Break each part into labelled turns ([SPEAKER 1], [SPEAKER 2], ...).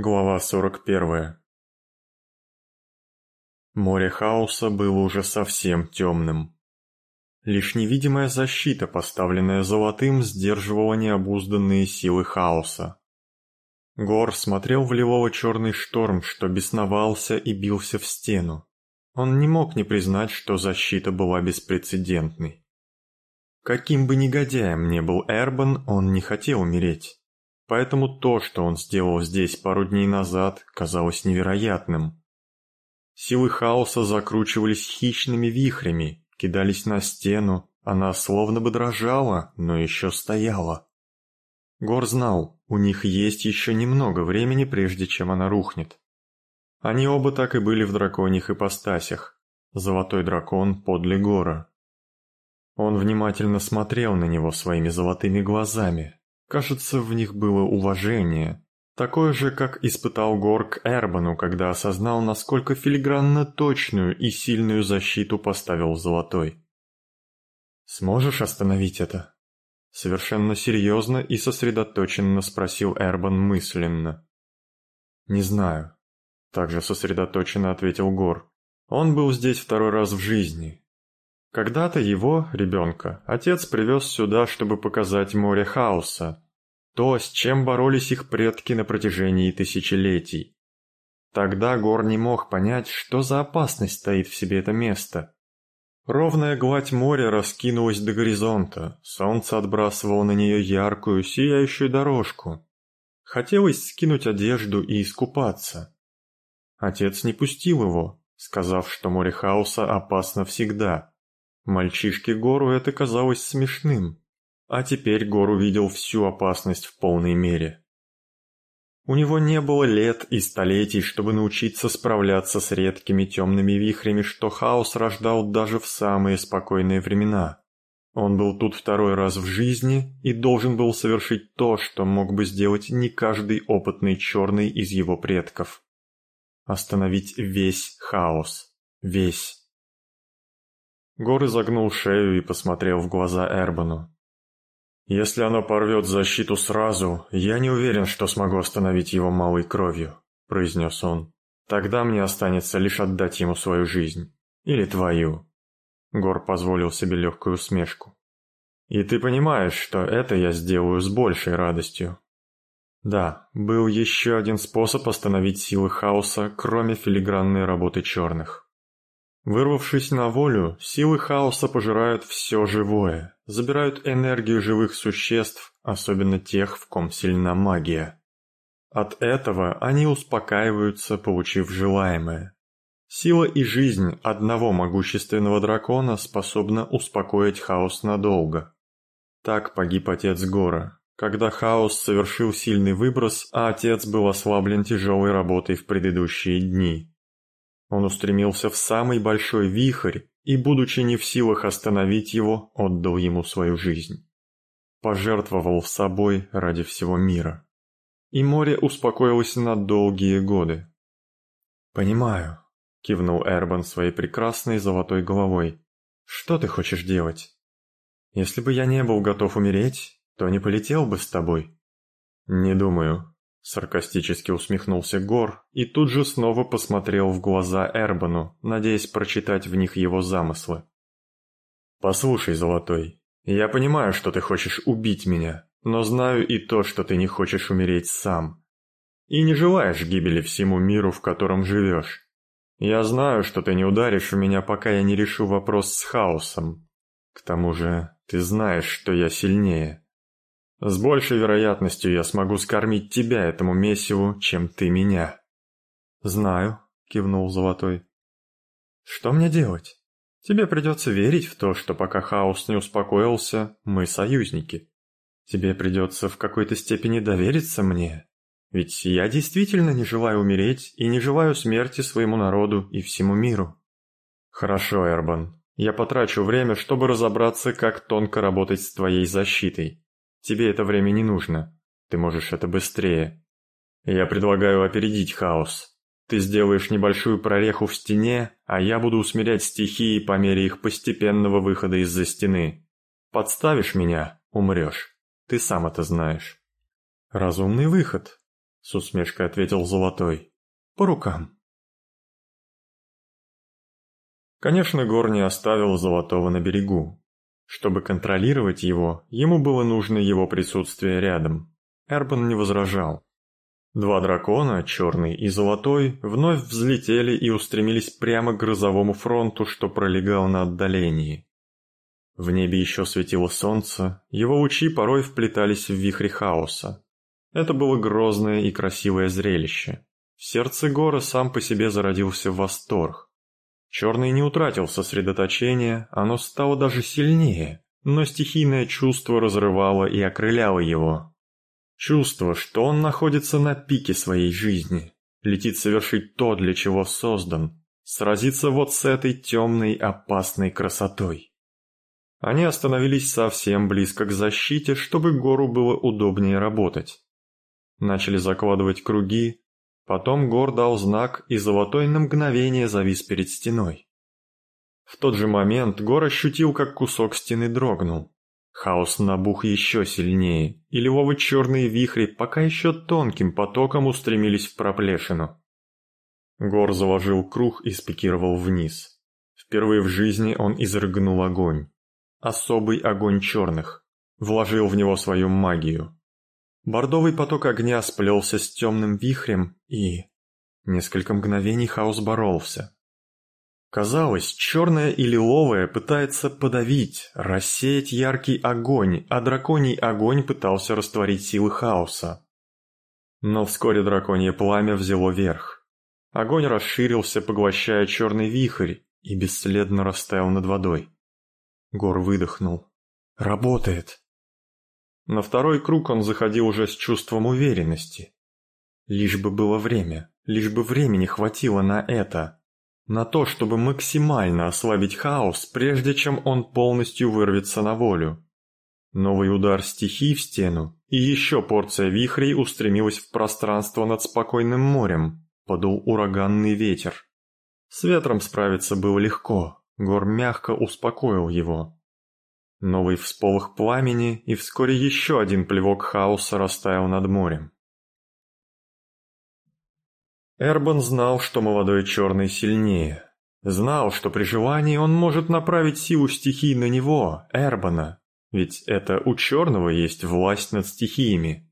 [SPEAKER 1] Глава 41 Море хаоса было уже совсем темным. Лишь невидимая защита, поставленная золотым, сдерживала необузданные силы хаоса. Гор смотрел в лилово-черный шторм, что бесновался и бился в стену. Он не мог не признать, что защита была беспрецедентной. Каким бы негодяем ни был Эрбан, он не хотел умереть. Поэтому то, что он сделал здесь пару дней назад, казалось невероятным. Силы хаоса закручивались хищными вихрями, кидались на стену, она словно бы дрожала, но еще стояла. Гор знал, у них есть еще немного времени, прежде чем она рухнет. Они оба так и были в драконьих ипостасях. Золотой дракон подле Гора. Он внимательно смотрел на него своими золотыми глазами, Кажется, в них было уважение, такое же, как испытал Горк Эрбану, когда осознал, насколько филигранно точную и сильную защиту поставил Золотой. «Сможешь остановить это?» Совершенно серьезно и сосредоточенно спросил Эрбан мысленно. «Не знаю», — также сосредоточенно ответил Гор. «Он был здесь второй раз в жизни, когда-то его, ребенка, отец привез сюда, чтобы показать море хаоса, то, с чем боролись их предки на протяжении тысячелетий. Тогда Гор не мог понять, что за опасность стоит в себе это место. Ровная гладь моря раскинулась до горизонта, солнце отбрасывало на нее яркую, сияющую дорожку. Хотелось скинуть одежду и искупаться. Отец не пустил его, сказав, что море хаоса опасно всегда. Мальчишке Гору это казалось смешным, а теперь Гор увидел всю опасность в полной мере. У него не было лет и столетий, чтобы научиться справляться с редкими темными вихрями, что хаос рождал даже в самые спокойные времена. Он был тут второй раз в жизни и должен был совершить то, что мог бы сделать не каждый опытный черный из его предков. Остановить весь хаос. Весь. Гор изогнул шею и посмотрел в глаза Эрбану. «Если оно порвет защиту сразу, я не уверен, что смогу остановить его малой кровью», — произнес он. «Тогда мне останется лишь отдать ему свою жизнь. Или твою». Гор позволил себе легкую усмешку. «И ты понимаешь, что это я сделаю с большей радостью». Да, был еще один способ остановить силы хаоса, кроме филигранной работы черных. Вырвавшись на волю, силы хаоса пожирают все живое, забирают энергию живых существ, особенно тех, в ком сильна магия. От этого они успокаиваются, получив желаемое. Сила и жизнь одного могущественного дракона способна успокоить хаос надолго. Так погиб отец Гора, когда хаос совершил сильный выброс, а отец был ослаблен тяжелой работой в предыдущие дни. Он устремился в самый большой вихрь и, будучи не в силах остановить его, отдал ему свою жизнь. Пожертвовал собой ради всего мира. И море успокоилось на долгие годы. «Понимаю», — кивнул Эрбан своей прекрасной золотой головой. «Что ты хочешь делать? Если бы я не был готов умереть, то не полетел бы с тобой». «Не думаю», Саркастически усмехнулся Гор и тут же снова посмотрел в глаза Эрбану, надеясь прочитать в них его замыслы. «Послушай, Золотой, я понимаю, что ты хочешь убить меня, но знаю и то, что ты не хочешь умереть сам. И не желаешь гибели всему миру, в котором живешь. Я знаю, что ты не ударишь в меня, пока я не решу вопрос с хаосом. К тому же, ты знаешь, что я сильнее. С большей вероятностью я смогу скормить тебя этому месиву, чем ты меня. Знаю, кивнул Золотой. Что мне делать? Тебе придется верить в то, что пока хаос не успокоился, мы союзники. Тебе придется в какой-то степени довериться мне. Ведь я действительно не желаю умереть и не желаю смерти своему народу и всему миру. Хорошо, Эрбан. Я потрачу время, чтобы разобраться, как тонко работать с твоей защитой. Тебе это время не нужно. Ты можешь это быстрее. Я предлагаю опередить хаос. Ты сделаешь небольшую прореху в стене, а я буду усмирять стихии по мере их постепенного выхода из-за стены. Подставишь меня – умрешь. Ты сам это знаешь. Разумный выход. — с усмешкой ответил Золотой. «По рукам». Конечно, Гор не оставил Золотого на берегу. Чтобы контролировать его, ему было нужно его присутствие рядом. Эрбан не возражал. Два дракона, черный и золотой, вновь взлетели и устремились прямо к грозовому фронту, что пролегал на отдалении. В небе еще светило солнце, его лучи порой вплетались в вихри хаоса. Это было грозное и красивое зрелище. В сердце гора сам по себе зародился восторг. Черный не утратил сосредоточение, оно стало даже сильнее, но стихийное чувство разрывало и окрыляло его. Чувство, что он находится на пике своей жизни, летит совершить то, для чего создан, сразиться вот с этой темной опасной красотой. Они остановились совсем близко к защите, чтобы Гору было удобнее работать. Начали закладывать круги, потом Гор дал знак, и Золотой на мгновение завис перед стеной. В тот же момент Гор ощутил, как кусок стены дрогнул. Хаос набух еще сильнее, и лилово-черные вихри пока еще тонким потоком устремились в проплешину. Гор заложил круг и спикировал вниз. Впервые в жизни он изрыгнул огонь особый огонь черных, вложил в него свою магию. Бордовый поток огня сплелся с темным вихрем и... Несколько мгновений хаос боролся. Казалось, черное и лиловое пытается подавить, рассеять яркий огонь, а драконий огонь пытался растворить силы хаоса. Но вскоре драконье пламя взяло верх. Огонь расширился, поглощая черный вихрь, и бесследно растаял над водой. Гор выдохнул. «Работает!» На второй круг он заходил уже с чувством уверенности. Лишь бы было время, лишь бы времени хватило на это. На то, чтобы максимально ослабить хаос, прежде чем он полностью вырвется на волю. Новый удар стихий в стену, и еще порция вихрей устремилась в пространство над спокойным морем. Подул ураганный ветер. С ветром справиться было легко, Гор мягко успокоил его. Новый всполох пламени, и вскоре еще один плевок хаоса растаял над морем. Эрбан знал, что молодой черный сильнее. Знал, что при желании он может направить силу стихий на него, Эрбана, ведь это у черного есть власть над стихиями.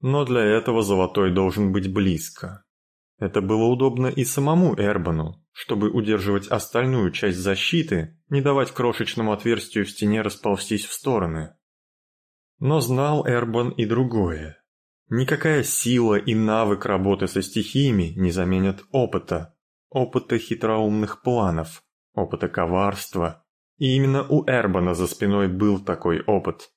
[SPEAKER 1] Но для этого золотой должен быть близко. Это было удобно и самому Эрбану, чтобы удерживать остальную часть защиты, не давать крошечному отверстию в стене расползтись в стороны. Но знал Эрбан и другое. Никакая сила и навык работы со стихиями не заменят опыта, опыта хитроумных планов, опыта коварства. И именно у Эрбана за спиной был такой опыт.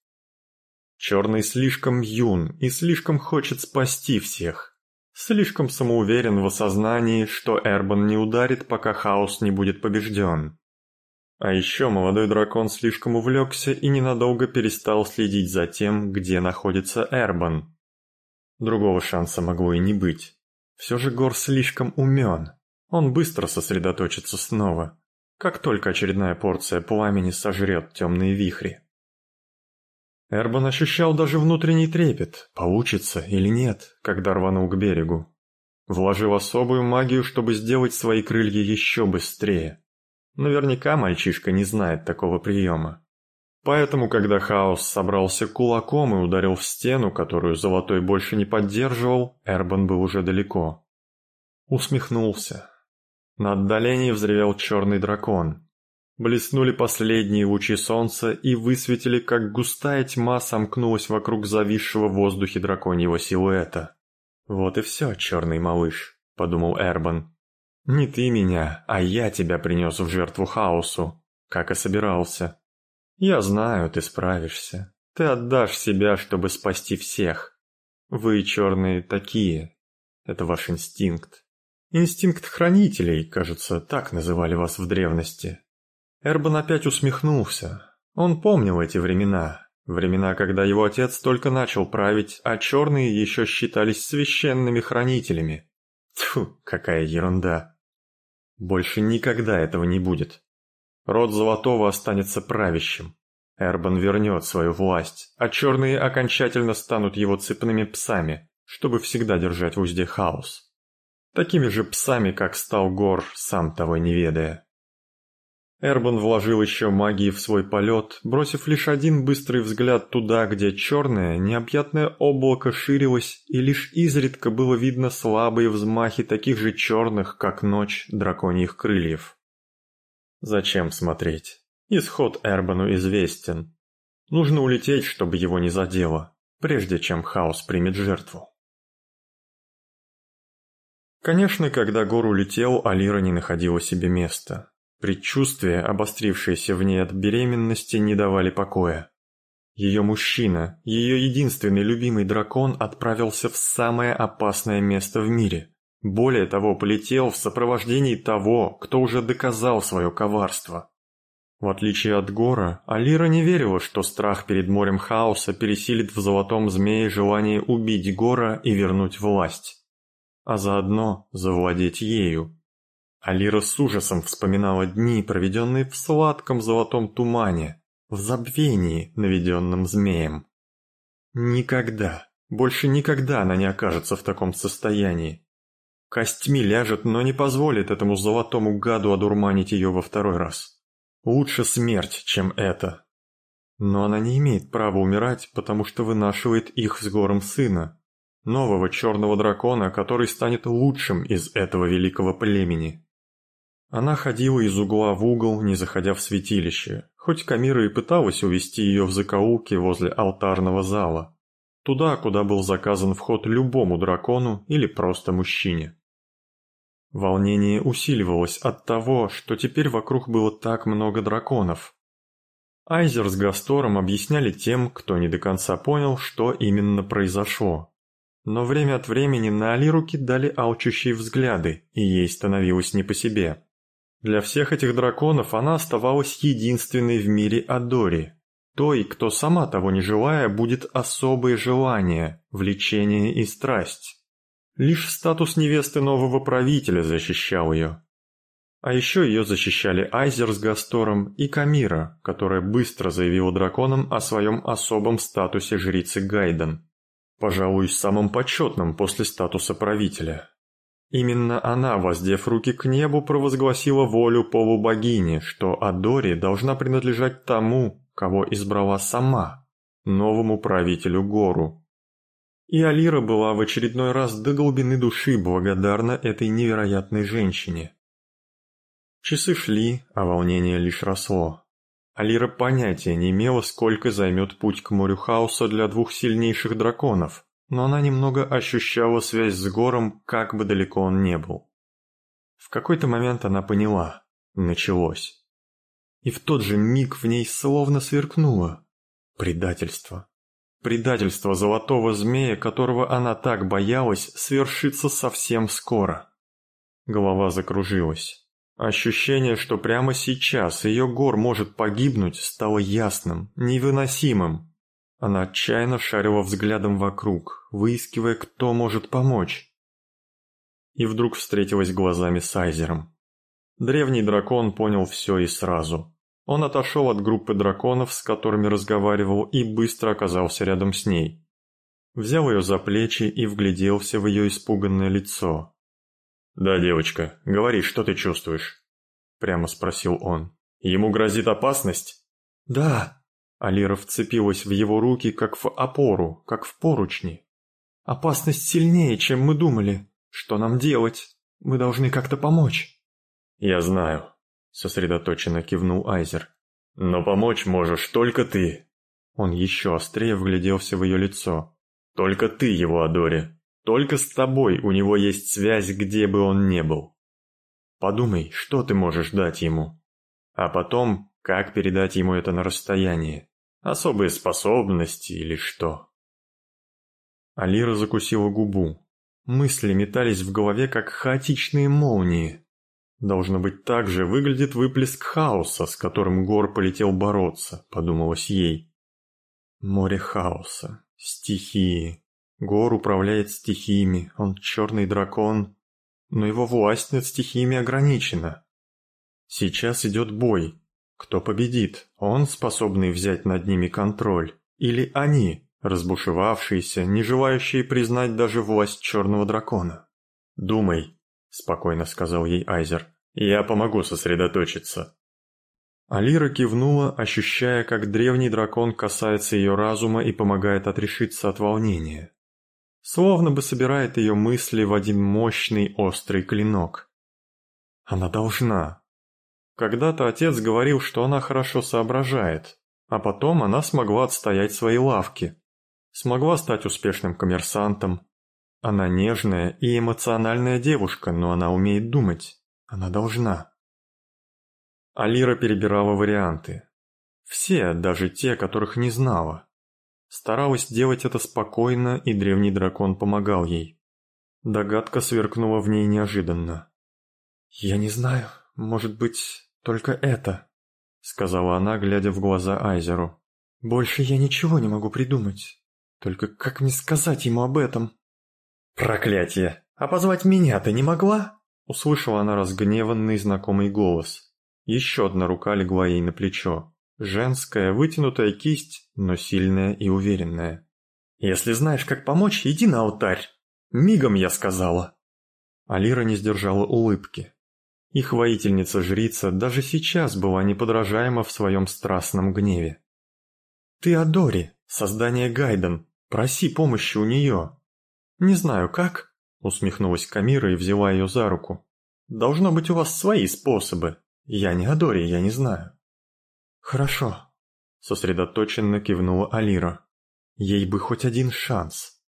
[SPEAKER 1] Черный слишком юн и слишком хочет спасти всех. Слишком самоуверен в осознании, что Эрбан не ударит, пока хаос не будет побежден. А еще молодой дракон слишком увлекся и ненадолго перестал следить за тем, где находится Эрбан. Другого шанса могло и не быть. Все же Гор слишком умен. Он быстро сосредоточится снова, как только очередная порция пламени сожрет темные вихри. Эрбан ощущал даже внутренний трепет, получится или нет, когда рванул к берегу. Вложил особую магию, чтобы сделать свои крылья еще быстрее. Наверняка мальчишка не знает такого приема. Поэтому, когда Хаос собрался кулаком и ударил в стену, которую Золотой больше не поддерживал, Эрбан был уже далеко. Усмехнулся. На отдалении взревел черный дракон. Блеснули последние лучи солнца и высветили, как густая тьма сомкнулась вокруг зависшего в воздухе драконьего силуэта. «Вот и все, черный малыш», — подумал Эрбан. «Не ты меня, а я тебя принес в жертву хаосу, как и собирался. Я знаю, ты справишься. Ты отдашь себя, чтобы спасти всех. Вы, черные, такие. Это ваш инстинкт. Инстинкт хранителей, кажется, так называли вас в древности. Эрбан опять усмехнулся. Он помнил эти времена. Времена, когда его отец только начал править, а черные еще считались священными хранителями. Тьфу, какая ерунда. Больше никогда этого не будет. Род Золотого останется правящим. Эрбан вернет свою власть, а черные окончательно станут его цепными псами, чтобы всегда держать в узде хаос. Такими же псами, как стал Гор, сам того не ведая. Эрбан вложил еще магии в свой полет, бросив лишь один быстрый взгляд туда, где черное, необъятное облако ширилось, и лишь изредка было видно слабые взмахи таких же черных, как ночь, драконьих крыльев. Зачем смотреть? Исход Эрбану известен. Нужно улететь, чтобы его не задело, прежде чем хаос примет жертву. Конечно, когда Гор улетел, Алира не находила себе места. Предчувствия, обострившиеся в ней от беременности, не давали покоя. Ее мужчина, ее единственный любимый дракон отправился в самое опасное место в мире. Более того, полетел в сопровождении того, кто уже доказал свое коварство. В отличие от Гора, Алира не верила, что страх перед морем хаоса пересилит в золотом змее желание убить Гора и вернуть власть а заодно завладеть ею. Алира с ужасом вспоминала дни, проведенные в сладком золотом тумане, в забвении, наведенном змеем. Никогда, больше никогда она не окажется в таком состоянии. Костьми ляжет, но не позволит этому золотому гаду одурманить ее во второй раз. Лучше смерть, чем это. Но она не имеет права умирать, потому что вынашивает их с гором сына, нового черного дракона, который станет лучшим из этого великого племени. Она ходила из угла в угол, не заходя в святилище, хоть Камира и пыталась увести ее в закоулки возле алтарного зала, туда, куда был заказан вход любому дракону или просто мужчине. Волнение усиливалось от того, что теперь вокруг было так много драконов. Айзер с Гастором объясняли тем, кто не до конца понял, что именно произошло. Но время от времени на Алиру кидали алчущие взгляды, и ей становилось не по себе. Для всех этих драконов она оставалась единственной в мире Адори, той, кто сама того не желая будет особые желания, влечение и страсть. Лишь статус невесты нового правителя защищал ее. А еще ее защищали Айзер с Гастором и Камира, которая быстро заявила драконам о своем особом статусе жрицы Гайден пожалуй, самым почетным после статуса правителя. Именно она, воздев руки к небу, провозгласила волю полубогини, что Адори должна принадлежать тому, кого избрала сама, новому правителю Гору. И Алира была в очередной раз до глубины души благодарна этой невероятной женщине. Часы шли, а волнение лишь росло. Алира понятия не имела, сколько займет путь к морю хаоса для двух сильнейших драконов, но она немного ощущала связь с Гором, как бы далеко он не был. В какой-то момент она поняла – началось. И в тот же миг в ней словно сверкнуло предательство. Предательство золотого змея, которого она так боялась, свершится совсем скоро. Голова закружилась. Ощущение, что прямо сейчас ее гор может погибнуть, стало ясным, невыносимым. Она отчаянно шарила взглядом вокруг, выискивая, кто может помочь. И вдруг встретилась глазами с Айзером. Древний дракон понял все и сразу. Он отошел от группы драконов, с которыми разговаривал, и быстро оказался рядом с ней. Взял ее за плечи и вгляделся в ее испуганное лицо, «Да, девочка, говори, что ты чувствуешь?» Прямо спросил он. «Ему грозит опасность?»
[SPEAKER 2] «Да».
[SPEAKER 1] Алира вцепилась в его руки, как в опору, как в поручни.
[SPEAKER 2] «Опасность сильнее, чем мы думали. Что нам делать? Мы должны как-то помочь».
[SPEAKER 1] «Я знаю», — сосредоточенно кивнул Айзер. «Но помочь можешь только ты». Он еще острее вгляделся в ее лицо. «Только ты его, Адори. Только с тобой у него есть связь, где бы он ни был. Подумай, что ты можешь дать ему. А потом, как передать ему это на расстоянии. Особые способности или что. Алира закусила губу. Мысли метались в голове, как хаотичные молнии. Должно быть, так же выглядит выплеск хаоса, с которым Гор полетел бороться, подумалось ей. Море хаоса, стихии, Гор управляет стихиями, он черный дракон, но его власть над стихиями ограничена. Сейчас идет бой. Кто победит? Он, способный взять над ними контроль? Или они, разбушевавшиеся, не желающие признать даже власть черного дракона. «Думай», — спокойно сказал ей Айзер, — «я помогу сосредоточиться». Алира кивнула, ощущая, как древний дракон касается ее разума и помогает отрешиться от волнения. Словно бы собирает ее мысли в один мощный острый клинок. Она должна. Когда-то отец говорил, что она хорошо соображает, а потом она смогла отстоять свои лавки. Смогла стать успешным коммерсантом. Она нежная и эмоциональная девушка, но она умеет думать. Она должна. Алира перебирала варианты. Все, даже те, которых не знала. Старалась делать это спокойно, и древний дракон помогал ей. Догадка сверкнула в ней неожиданно. «Я не знаю, может быть, только это», — сказала она, глядя в глаза Айзеру. «Больше я ничего не могу придумать. Только как мне сказать ему об этом?» «Проклятие! А позвать меня ты не могла?» Услышала она разгневанный знакомый голос. Еще одна рука легла ей на плечо. Женская, вытянутая кисть, но сильная и уверенная. «Если знаешь, как помочь, иди на алтарь!» «Мигом я сказала!» Алира не сдержала улыбки. Их воительница-жрица даже сейчас была неподражаема в своем страстном гневе. «Ты Адори, создание Гайден, проси помощи у нее!» «Не знаю как», — усмехнулась Камира и взяла ее за руку. «Должно быть у вас свои способы, «Я не Адори, я не знаю». «Хорошо», — сосредоточенно кивнула Алира. «Ей бы хоть один шанс.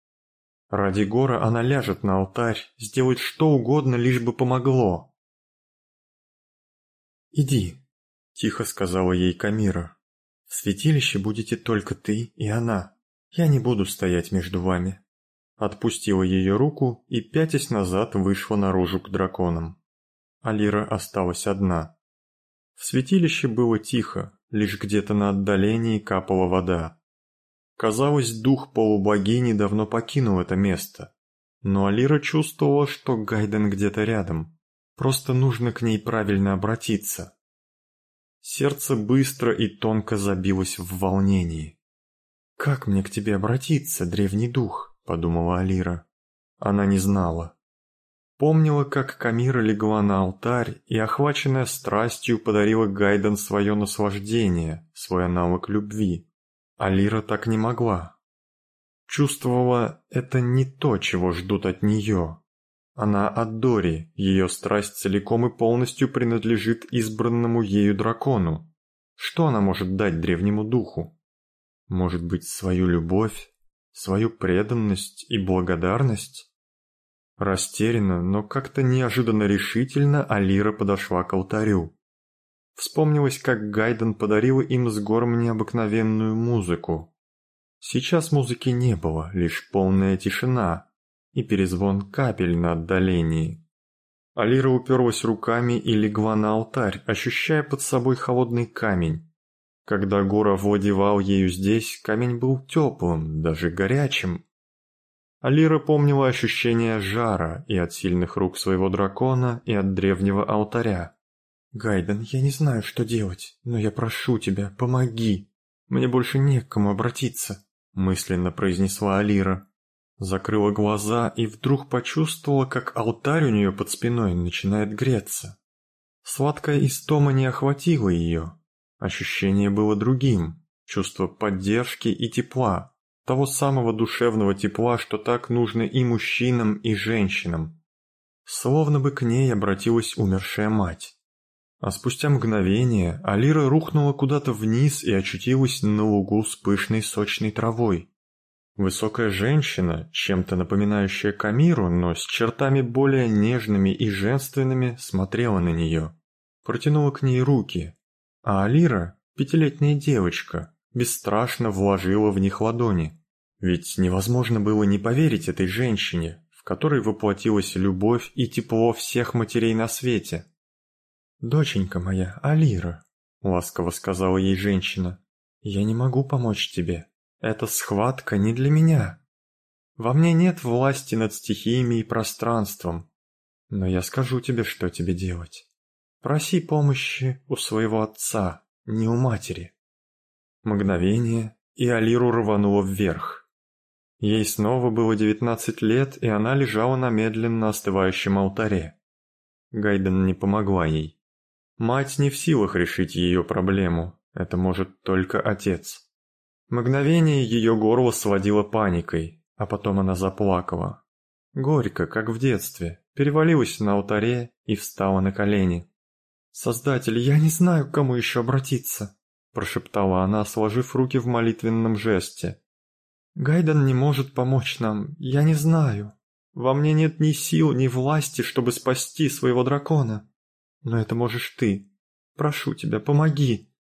[SPEAKER 1] Ради Гора она ляжет на алтарь, сделает что угодно, лишь бы помогло». «Иди», — тихо сказала ей Камира. «В святилище будете только ты и она. Я не буду стоять между вами». Отпустила ее руку и, пятясь назад, вышла наружу к драконам. Алира осталась одна. В святилище было тихо, лишь где-то на отдалении капала вода. Казалось, дух полубогини давно покинул это место. Но Алира чувствовала, что Гайден где-то рядом. Просто нужно к ней правильно обратиться. Сердце быстро и тонко забилось в волнении. «Как мне к тебе обратиться, древний дух?» – подумала Алира. Она не знала. Помнила, как Камира легла на алтарь и, охваченная страстью, подарила Гайден свое наслаждение, свой навык любви. А Лира так не могла. Чувствовала, это не то, чего ждут от нее. Она от Дори, ее страсть целиком и полностью принадлежит избранному ею дракону. Что она может дать древнему духу? Может быть, свою любовь, свою преданность и благодарность? Растерянно, но как-то неожиданно решительно Алира подошла к алтарю. Вспомнилось, как Гайден подарил им с гором необыкновенную музыку. Сейчас музыки не было, лишь полная тишина и перезвон капель на отдалении. Алира уперлась руками и легла на алтарь, ощущая под собой холодный камень. Когда Гора владевал ею здесь, камень был теплым, даже горячим, Алира помнила ощущение жара и от сильных рук своего дракона, и от древнего алтаря. «Гайден, я не знаю, что делать, но я прошу тебя, помоги. Мне больше не к кому обратиться», — мысленно произнесла Алира. Закрыла глаза и вдруг почувствовала, как алтарь у нее под спиной начинает греться. Сладкая истома не охватила ее. Ощущение было другим, чувство поддержки и тепла, того самого душевного тепла, что так нужно и мужчинам, и женщинам. Словно бы к ней обратилась умершая мать. А спустя мгновение Алира рухнула куда-то вниз и очутилась на лугу с пышной сочной травой. Высокая женщина, чем-то напоминающая Камиру, но с чертами более нежными и женственными, смотрела на нее. Протянула к ней руки, а Алира, пятилетняя девочка, бесстрашно вложила в них ладони. Ведь невозможно было не поверить этой женщине, в которой воплотилась любовь и тепло всех матерей на свете. «Доченька моя, Алира», — ласково сказала ей женщина, — «я не могу помочь тебе. Эта схватка не для меня. Во мне нет власти над стихиями и пространством. Но я скажу тебе, что тебе делать. Проси помощи у своего отца, не у матери. Мгновение, и Алиру рвануло вверх. Ей снова было девятнадцать лет, и она лежала на медленно остывающем алтаре. Гайден не помогла ей. Мать не в силах решить ее проблему, это может только отец. Мгновение ее горло сводило паникой, а потом она заплакала. Горько, как в детстве, перевалилась на алтаре и встала на колени.
[SPEAKER 2] «Создатель, я не знаю, к кому еще обратиться», – прошептала она, сложив руки в молитвенном жесте. «Гайден не может помочь нам, я не знаю. Во мне нет ни сил, ни власти, чтобы спасти своего дракона. Но это можешь ты. Прошу тебя, помоги.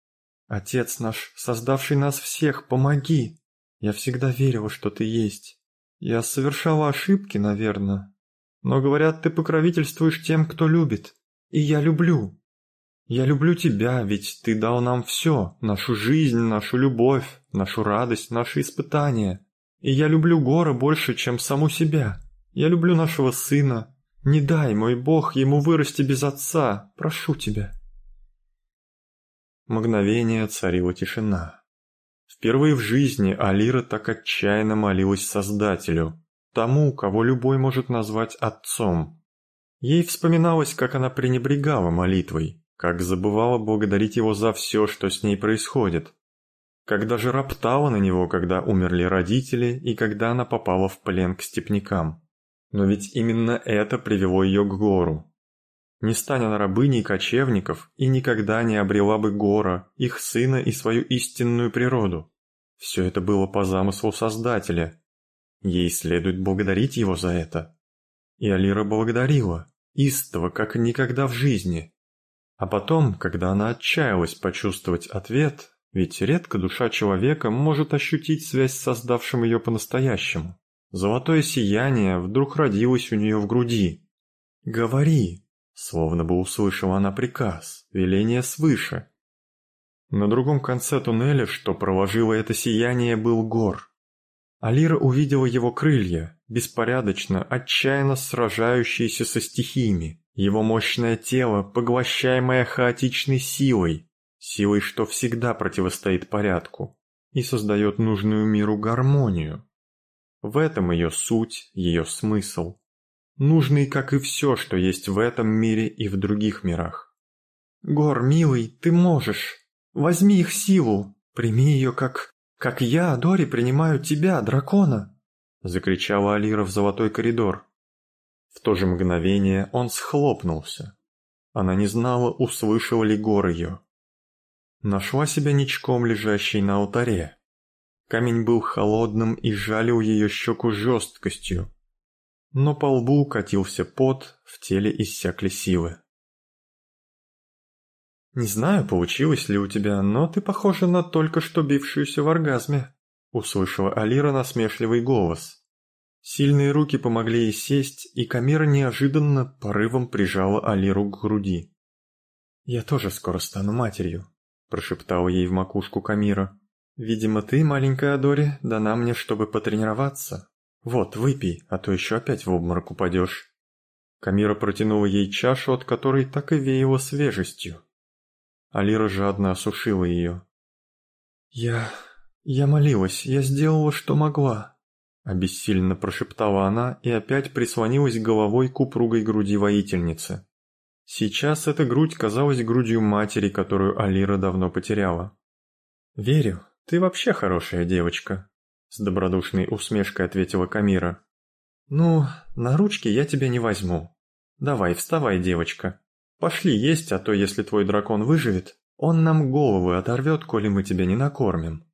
[SPEAKER 2] Отец наш, создавший нас всех, помоги. Я всегда верила, что ты есть. Я совершала ошибки, наверное. Но говорят, ты покровительствуешь тем, кто любит. И я люблю. Я люблю тебя, ведь ты дал нам все, нашу жизнь, нашу любовь, нашу радость, наши испытания. И я люблю Гора больше, чем саму себя. Я люблю нашего сына. Не дай, мой Бог, ему вырасти без отца, прошу тебя.
[SPEAKER 1] Мгновение царила тишина. Впервые в жизни Алира так отчаянно молилась Создателю, тому, кого любой может назвать отцом. Ей вспоминалось, как она пренебрегала молитвой, как забывала благодарить его за все, что с ней происходит. Как даже роптала на него, когда умерли родители и когда она попала в плен к степнякам. Но ведь именно это привело ее к гору. Не стань она рабыней кочевников и никогда не обрела бы гора, их сына и свою истинную природу. Все это было по замыслу Создателя. Ей следует благодарить его за это. И Алира благодарила, истово, как никогда в жизни. А потом, когда она отчаялась почувствовать ответ, ведь редко душа человека может ощутить связь с создавшим ее по-настоящему. Золотое сияние вдруг родилось у нее в груди. «Говори!» Словно бы услышала она приказ, веление свыше. На другом конце туннеля, что проложило это сияние, был гор. Алира увидела его крылья, беспорядочно, отчаянно сражающиеся со стихиями. Его мощное тело, поглощаемое хаотичной силой, силой, что всегда противостоит порядку и создает нужную миру гармонию. В этом ее суть, ее смысл. Нужный, как и все, что есть в этом мире и в других мирах. «Гор, милый, ты можешь. Возьми их силу. Прими ее, как... как я, Дори, принимаю тебя, дракона!» Закричала Алира в золотой коридор. В то же мгновение он схлопнулся. Она не знала, услышал ли гор ее. Нашла себя ничком лежащей на алтаре. Камень был холодным и жалил ее щеку жесткостью. Но по лбу катился пот, в теле иссякли силы. «Не знаю, получилось ли у тебя, но ты похожа на только что бившуюся в оргазме», — услышала Алира насмешливый голос. Сильные руки помогли ей сесть, и Камира неожиданно порывом прижала Алиру к груди. «Я тоже скоро стану матерью», – прошептала ей в макушку Камира. «Видимо, ты, маленькая Адори, дана мне, чтобы потренироваться. Вот, выпей, а то еще опять в обморок упадешь». Камира протянула ей чашу, от которой так и веяло свежестью. Алира жадно осушила ее. «Я... я молилась, я сделала, что могла», Обессиленно прошептала она и опять прислонилась головой к упругой груди воительницы. Сейчас эта грудь казалась грудью матери, которую Алира давно потеряла. «Верю, ты вообще хорошая девочка», — с добродушной усмешкой ответила Камира. «Ну, на ручки я тебя не возьму. Давай, вставай, девочка. Пошли есть, а то если твой дракон выживет, он нам головы оторвет, коли мы тебя не накормим».